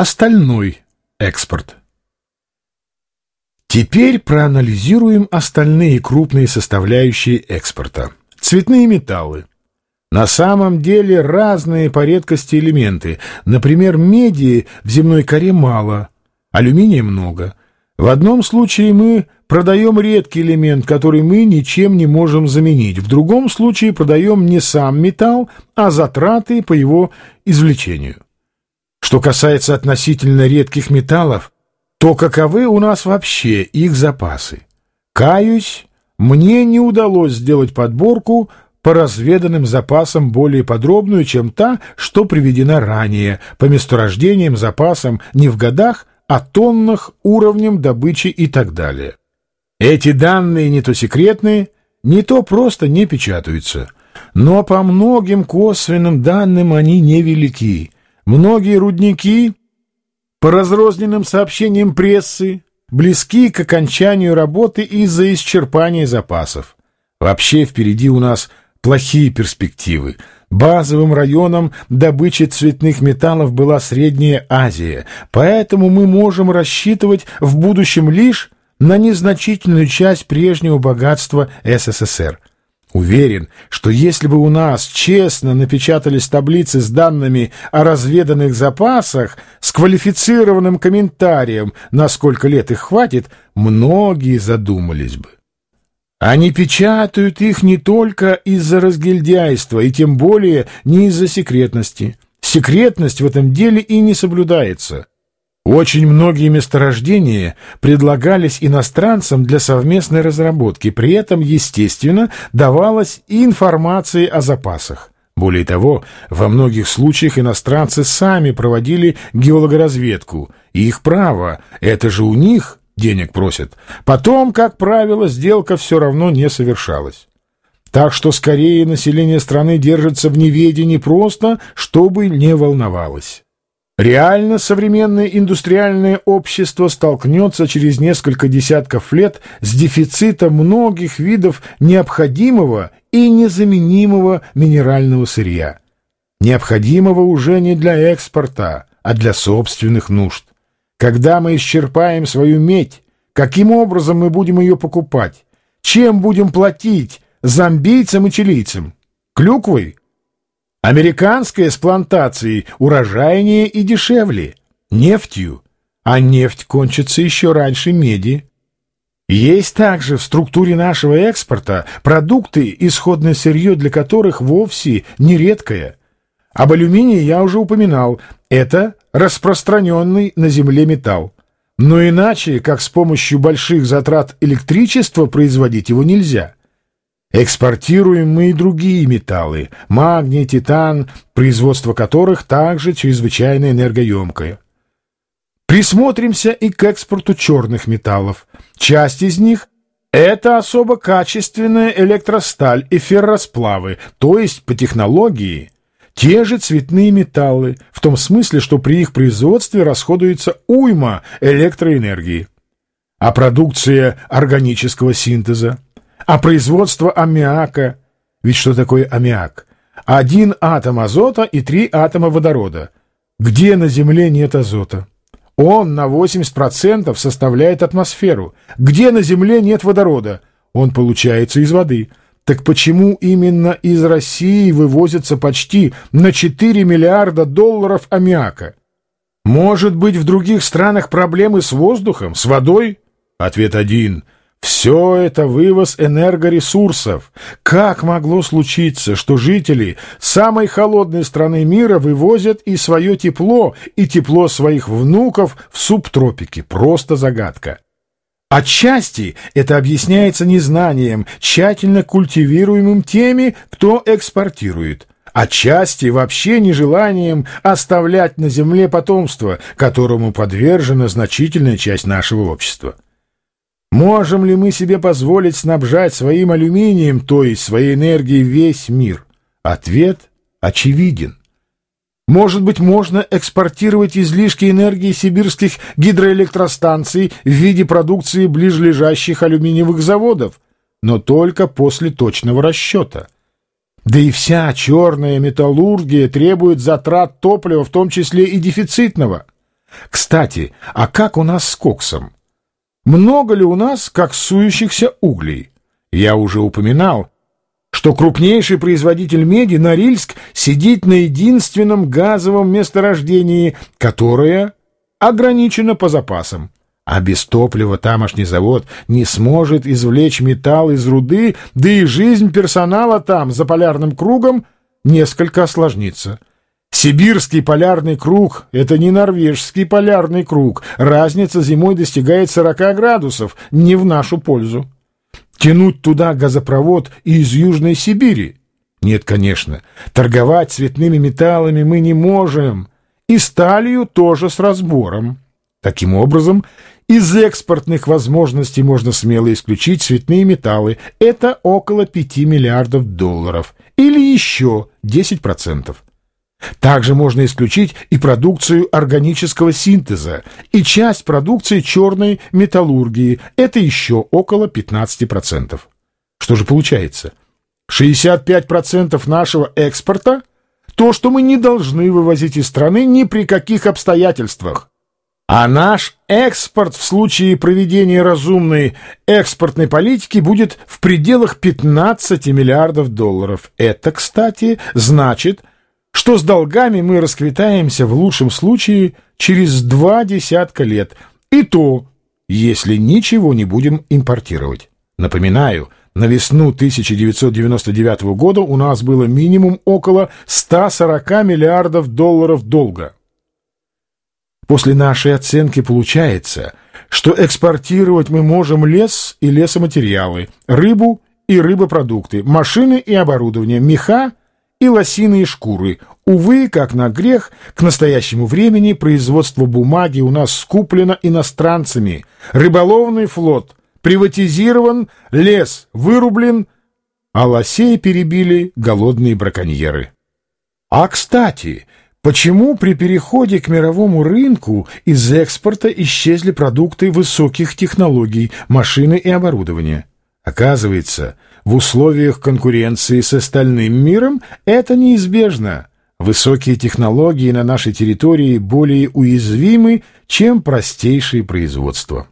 Остальной экспорт. Теперь проанализируем остальные крупные составляющие экспорта. Цветные металлы. На самом деле разные по редкости элементы. Например, меди в земной коре мало, алюминия много. В одном случае мы продаем редкий элемент, который мы ничем не можем заменить. В другом случае продаем не сам металл, а затраты по его извлечению. Что касается относительно редких металлов, то каковы у нас вообще их запасы? Каюсь, мне не удалось сделать подборку по разведанным запасам более подробную, чем та, что приведена ранее, по месторождениям, запасам не в годах, а тоннах, уровнем добычи и так далее. Эти данные не то секретные, не то просто не печатаются, но по многим косвенным данным они невелики. Многие рудники по разрозненным сообщениям прессы, близки к окончанию работы из-за исчерпания запасов. Вообще впереди у нас плохие перспективы. Базовым районом добычи цветных металлов была Средняя Азия, поэтому мы можем рассчитывать в будущем лишь на незначительную часть прежнего богатства СССР. Уверен, что если бы у нас честно напечатались таблицы с данными о разведанных запасах, с квалифицированным комментарием, на сколько лет их хватит, многие задумались бы. Они печатают их не только из-за разгильдяйства, и тем более не из-за секретности. Секретность в этом деле и не соблюдается. Очень многие месторождения предлагались иностранцам для совместной разработки, при этом, естественно, давалась и информация о запасах. Более того, во многих случаях иностранцы сами проводили геологоразведку, и их право, это же у них денег просят. Потом, как правило, сделка все равно не совершалась. Так что скорее население страны держится в неведении просто, чтобы не волновалось. Реально современное индустриальное общество столкнется через несколько десятков лет с дефицитом многих видов необходимого и незаменимого минерального сырья. Необходимого уже не для экспорта, а для собственных нужд. Когда мы исчерпаем свою медь, каким образом мы будем ее покупать? Чем будем платить зомбийцам и чилийцам? Клюквой? Американская с плантацией урожайнее и дешевле, нефтью, а нефть кончится еще раньше меди. Есть также в структуре нашего экспорта продукты, исходное сырье для которых вовсе не редкое. Об алюминии я уже упоминал, это распространенный на Земле металл. Но иначе, как с помощью больших затрат электричества производить его нельзя. Экспортируем мы и другие металлы – магний, титан, производство которых также чрезвычайно энергоемкое. Присмотримся и к экспорту черных металлов. Часть из них – это особо качественная электросталь и ферросплавы, то есть по технологии те же цветные металлы, в том смысле, что при их производстве расходуется уйма электроэнергии. А продукция органического синтеза – а производство аммиака. Ведь что такое аммиак? Один атом азота и три атома водорода. Где на Земле нет азота? Он на 80% составляет атмосферу. Где на Земле нет водорода? Он получается из воды. Так почему именно из России вывозится почти на 4 миллиарда долларов аммиака? Может быть, в других странах проблемы с воздухом, с водой? Ответ один – все это вывоз энергоресурсов. Как могло случиться, что жители самой холодной страны мира вывозят и свое тепло, и тепло своих внуков в субтропики? Просто загадка. Отчасти это объясняется незнанием, тщательно культивируемым теми, кто экспортирует. Отчасти вообще нежеланием оставлять на земле потомство, которому подвержена значительная часть нашего общества. Можем ли мы себе позволить снабжать своим алюминием, то есть своей энергией, весь мир? Ответ очевиден. Может быть, можно экспортировать излишки энергии сибирских гидроэлектростанций в виде продукции ближлежащих алюминиевых заводов, но только после точного расчета. Да и вся черная металлургия требует затрат топлива, в том числе и дефицитного – Кстати, а как у нас с коксом? Много ли у нас коксующихся углей? Я уже упоминал, что крупнейший производитель меди, Норильск, сидит на единственном газовом месторождении, которое ограничено по запасам. А без топлива тамошний завод не сможет извлечь металл из руды, да и жизнь персонала там, за полярным кругом, несколько осложнится. Сибирский полярный круг — это не норвежский полярный круг. Разница зимой достигает 40 градусов, не в нашу пользу. Тянуть туда газопровод из Южной Сибири? Нет, конечно. Торговать цветными металлами мы не можем. И сталью тоже с разбором. Таким образом, из экспортных возможностей можно смело исключить цветные металлы. Это около 5 миллиардов долларов. Или еще 10%. Также можно исключить и продукцию органического синтеза, и часть продукции черной металлургии. Это еще около 15%. Что же получается? 65% нашего экспорта – то, что мы не должны вывозить из страны ни при каких обстоятельствах. А наш экспорт в случае проведения разумной экспортной политики будет в пределах 15 миллиардов долларов. Это, кстати, значит – что с долгами мы расквитаемся в лучшем случае через два десятка лет, и то, если ничего не будем импортировать. Напоминаю, на весну 1999 года у нас было минимум около 140 миллиардов долларов долга. После нашей оценки получается, что экспортировать мы можем лес и лесоматериалы, рыбу и рыбопродукты, машины и оборудование, меха и лосиные шкуры. Увы, как на грех, к настоящему времени производство бумаги у нас скуплено иностранцами. Рыболовный флот приватизирован, лес вырублен, а лосей перебили голодные браконьеры. А, кстати, почему при переходе к мировому рынку из экспорта исчезли продукты высоких технологий, машины и оборудование? Оказывается, в условиях конкуренции с остальным миром это неизбежно. Высокие технологии на нашей территории более уязвимы, чем простейшие производства.